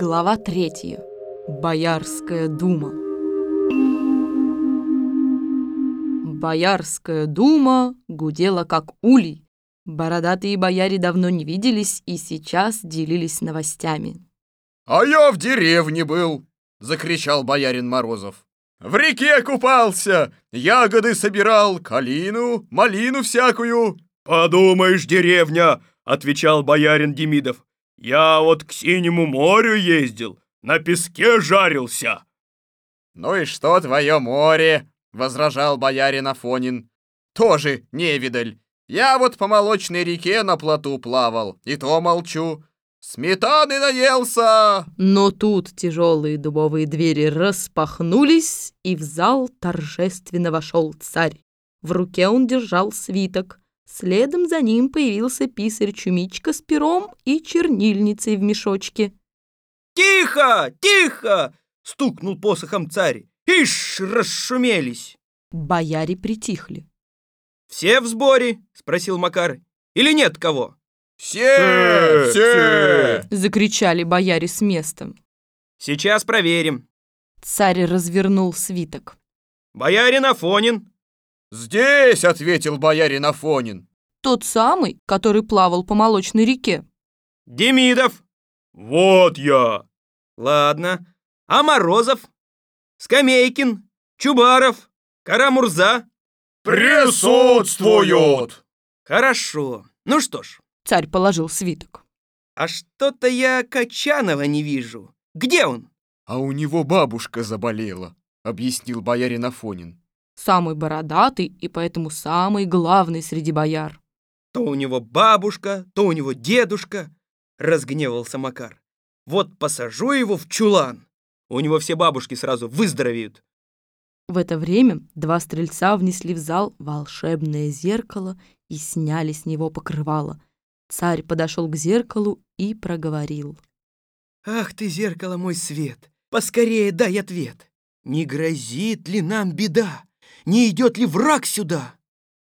Глава третья. Боярская дума. Боярская дума гудела как улей. Бородатые бояре давно не виделись и сейчас делились новостями. «А я в деревне был!» — закричал боярин Морозов. «В реке купался, ягоды собирал, калину, малину всякую!» «Подумаешь, деревня!» — отвечал боярин Демидов. «Я вот к Синему морю ездил, на песке жарился!» «Ну и что твое море?» — возражал боярин Афонин. «Тоже невидаль. Я вот по молочной реке на плоту плавал, и то молчу. Сметаны наелся!» Но тут тяжелые дубовые двери распахнулись, и в зал торжественно вошел царь. В руке он держал свиток. Следом за ним появился писарь Чумичка с пером и чернильницей в мешочке. «Тихо! Тихо!» — стукнул посохом царь. «Ишь, расшумелись!» Бояре притихли. «Все в сборе?» — спросил Макар. «Или нет кого?» «Все! Все!» Закричали бояре с места. «Сейчас проверим. Царь развернул свиток. Боярин Афонин, «Здесь!» — ответил боярин Афонин. Тот самый, который плавал по молочной реке. Демидов». «Вот я!» «Ладно. А Морозов? Скамейкин? Чубаров? Карамурза?» «Присутствуют!» «Хорошо. Ну что ж, Царь положил свиток. а что-то я Качанова не вижу. Где он?» «А у него бабушка заболела», — объяснил боярин Афонин. Самый бородатый и поэтому самый главный среди бояр. То у него бабушка, то у него дедушка, разгневался Макар. Вот посажу его в чулан. У него все бабушки сразу выздоровеют. В это время два стрельца внесли в зал волшебное зеркало и сняли с него покрывало. Царь подошел к зеркалу и проговорил. Ах ты, зеркало мой свет, поскорее дай ответ. Не грозит ли нам беда? Не идет ли враг сюда?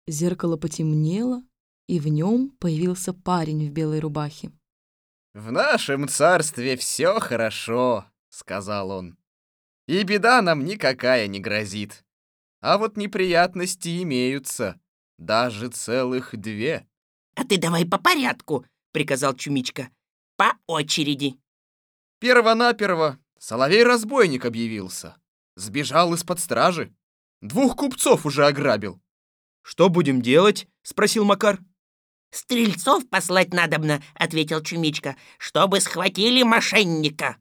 Зеркало потемнело, и в нем появился парень в белой рубахе. «В нашем царстве все хорошо», — сказал он. «И беда нам никакая не грозит. А вот неприятности имеются, даже целых две». «А ты давай по порядку», — приказал Чумичка. «По очереди». Первонаперво Соловей-разбойник объявился. Сбежал из-под стражи. Двух купцов уже ограбил. Что будем делать? спросил Макар. «Стрельцов послать надобно», — ответил Чумичка, «чтобы схватили мошенника».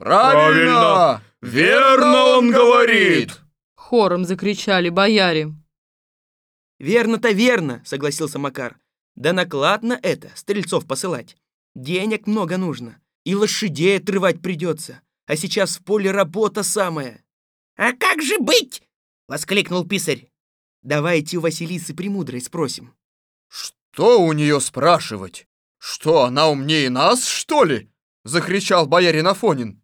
Правильно! Верно он говорит! Хором закричали бояре. Верно-то верно, согласился Макар. Да накладно это, стрельцов посылать. Денег много нужно. И лошадей отрывать придется. А сейчас в поле работа самая. «А как же быть?» — воскликнул писарь. Давайте у Василисы Премудрой спросим. Что у нее спрашивать? Что, она умнее нас, что ли? Закричал боярин Афонин.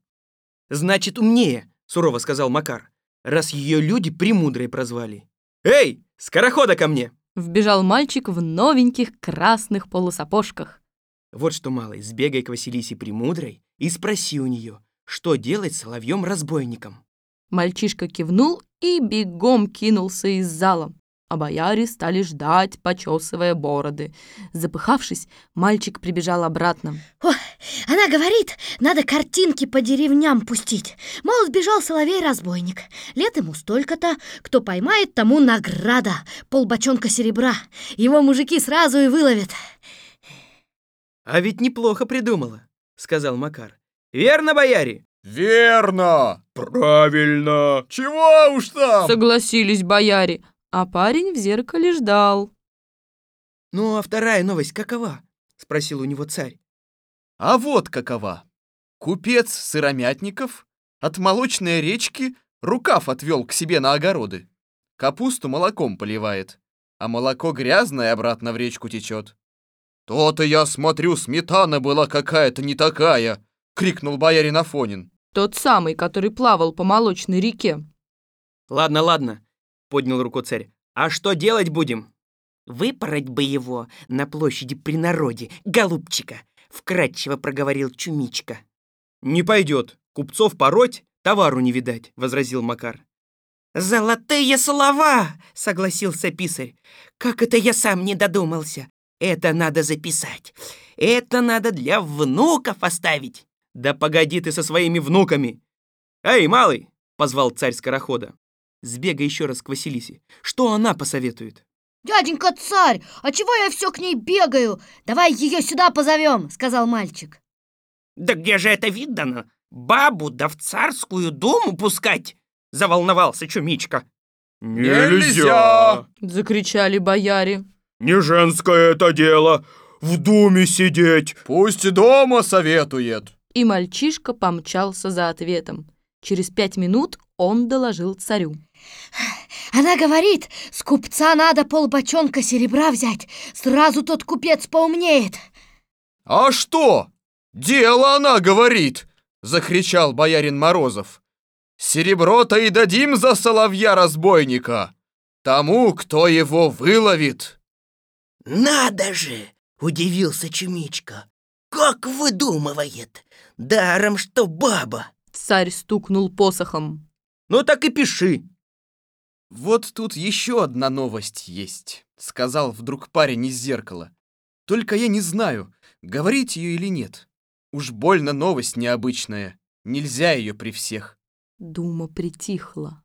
Значит, умнее, сурово сказал Макар, раз ее люди Премудрой прозвали. Эй, скорохода ко мне! Вбежал мальчик в новеньких красных полусапожках. Вот что, малый, сбегай к Василисе Премудрой и спроси у нее, что делать с соловьем-разбойником. Мальчишка кивнул и бегом кинулся из зала. А бояре стали ждать, почесывая бороды. Запыхавшись, мальчик прибежал обратно. Ой, она говорит, надо картинки по деревням пустить. Мол, сбежал соловей-разбойник. Лет ему столько-то, кто поймает, тому награда. Полбочонка серебра. Его мужики сразу и выловят. А ведь неплохо придумала, сказал Макар. Верно, бояре? Верно! Правильно! Чего уж там? Согласились бояре, а парень в зеркале ждал. Ну, а вторая новость какова? Спросил у него царь. А вот какова. Купец Сыромятников от молочной речки рукав отвел к себе на огороды. Капусту молоком поливает, а молоко грязное обратно в речку течет. «То-то я смотрю, сметана была какая-то не такая!» — крикнул боярин Афонин. Тот самый, который плавал по молочной реке. Ладно, ладно, поднял руку царь. А что делать будем? «Выпороть бы его на площади при народе, голубчика», — вкратчиво проговорил Чумичка. Не пойдет. Купцов пороть, товару не видать, возразил Макар. «Золотые слова!» — согласился писарь. «Как это я сам не додумался? Это надо записать. Это надо для внуков оставить». Да погоди ты со своими внуками. Эй, малый, позвал царь скорохода. Сбегай еще раз к Василисе. Что она посоветует? «Дяденька царь, а чего я все к ней бегаю? Давай ее сюда позовем», — сказал мальчик. «Да где же это видано? Бабу да в царскую думу пускать!» — заволновался Чумичка. Нельзя! Закричали бояре. Не женское это дело! В думе сидеть! Пусть дома советует. И мальчишка помчался за ответом. Через пять минут он доложил царю. Она говорит, с купца надо полбочонка серебра взять. Сразу тот купец поумнеет. А что? Дело она говорит, закричал боярин Морозов. Серебро-то и дадим за соловья-разбойника. Тому, кто его выловит. «Надо же!» — удивился Чумичка. «Как выдумывает! Даром, что баба!» Царь стукнул посохом. Ну так и пиши. Вот тут еще одна новость есть, сказал вдруг парень из зеркала. Только я не знаю, говорить ее или нет. Уж больно новость необычная. Нельзя ее при всех. Дума притихла.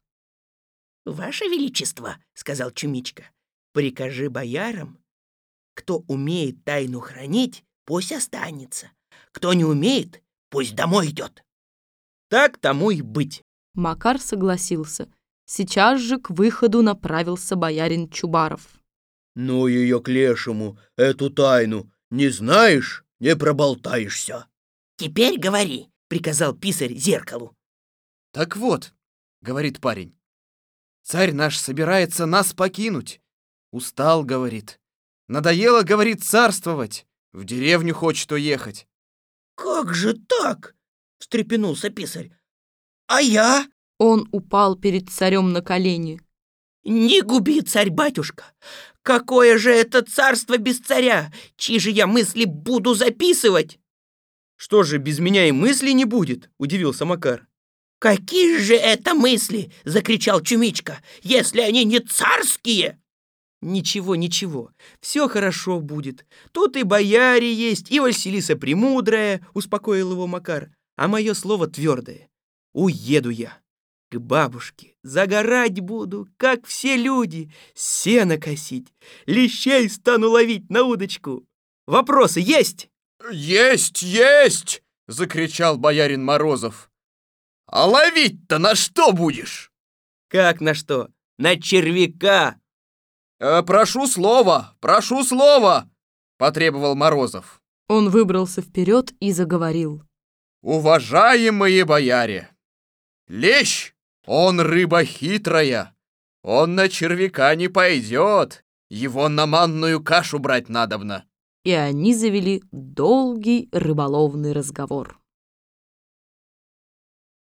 «Ваше Величество!» — сказал Чумичка. «Прикажи боярам, кто умеет тайну хранить, пусть останется. Кто не умеет, пусть домой идет». Так тому и быть. Макар согласился. Сейчас же к выходу направился боярин Чубаров. Ну ее к лешему, эту тайну. Не знаешь, не проболтаешься. «Теперь говори», — приказал писарь зеркалу. Так вот, говорит парень. Царь наш собирается нас покинуть. Устал, говорит. Надоело, говорит, царствовать. В деревню хочет уехать. «Как же так?» — встрепенулся писарь. «А я?» Он упал перед царем на колени. «Не губи, царь-батюшка! Какое же это царство без царя? Чьи же я мысли буду записывать?» Что же, без меня и мысли не будет? Удивился Макар. «Какие же это мысли?» — закричал Чумичка. «Если они не царские!» Ничего, ничего, все хорошо будет. Тут и бояре есть, и Василиса Премудрая, успокоил его Макар, а мое слово твердое. Уеду я. К бабушке загорать буду, как все люди, сено косить, лещей стану ловить на удочку. Вопросы есть? Есть, есть! закричал боярин Морозов. А ловить-то на что будешь? Как на что? На червяка. «Э, прошу слова, прошу слова, потребовал Морозов. Он выбрался вперед и заговорил. Уважаемые бояре, лещ, он рыба хитрая, он на червяка не пойдет, его на манную кашу брать надобно. И они завели долгий рыболовный разговор.